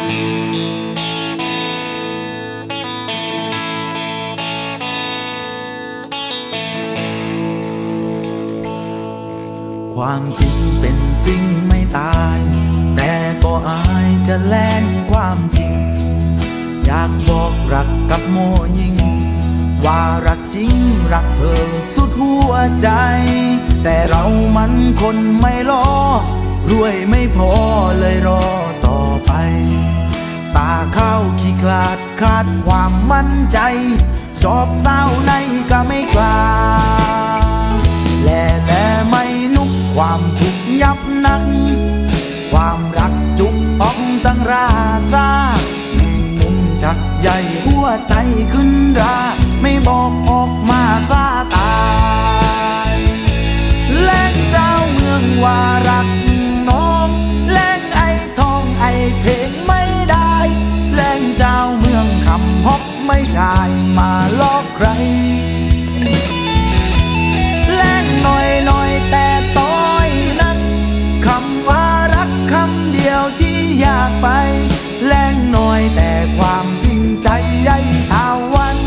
ความจริงเป็นสิ่งไม่ตาย แต่ก็อายจะแล่งความจริง อยากบอกรักกับโมยิงว่ารักจริงรักเธอสุดหัวใจ แต่เรามันคนไม่รอรวยไม่พอเลยรอต่อไป เข้าขี้คลาดขาดความมั่นใจ ชอบเศร้าในก็ไม่กล้าแลแลไม่นุกความทุกข์ยับนัก ความรักจุกอ่องตั้งราซาแห่งมุมชักใหญ่หัวใจขึ้นรา ไม่บอกออกมาซาตาย แลงเจ้าเมืองว่ารัก พบไม่ใช่มาลอกใคร แลงหน่อยหน่อยแต่ต้อยนักคำว่ารักคำเดียวที่อยากไป แลงหน่อยแต่ความจริงใจใหญ่ทาวัน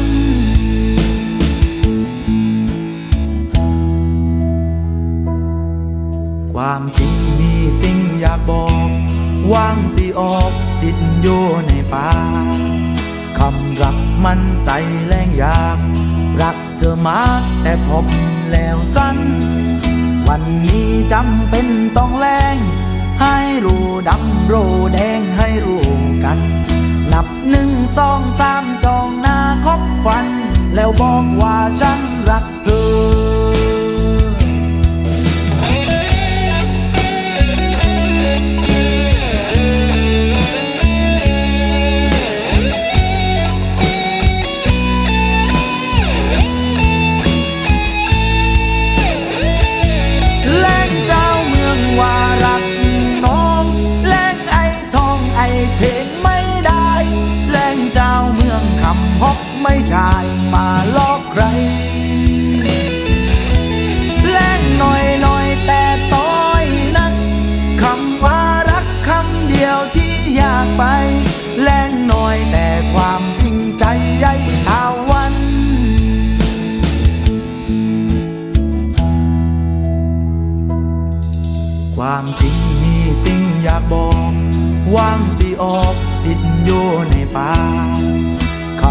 ความจริงมีสิ่งอยากบอก ว่างตีออกติดอยู่ในป่า คำรักมันใส่แรงอยาก รักเธอมากแต่ผมแล้วสั้น วันนี้จำเป็นต้องแรงให้รู้ดำโรแดงให้รู้กัน นับหนึ่งสองสามจองหน้าคบฟัน แล้วบอกว่าฉันรักเธอำพบไม่ใช่มาลอกใครแลงหน่อยหน่อยแต่ต้อยนักคำว่ารักคำเดียวที่อยากไปแลงหน่อยแต่ความจริงใจใหญ่ทาวันความจริงมีสิ่งอยากบอกว่างตีออกติดอยู่ในป่า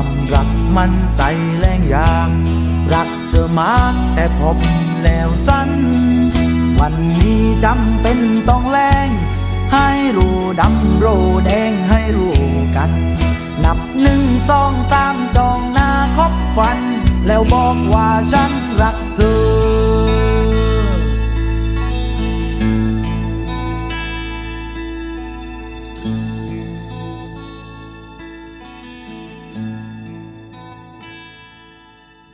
ความรักมันใสแรงยาง รักเธอมากแต่พบแล้วสั้น วันนี้จำเป็นต้องแรงให้รู้ดำโรแดงให้รู้กัน นับหนึ่งสองสามจองหน้าคบฟัน แล้วบอกว่าฉันรั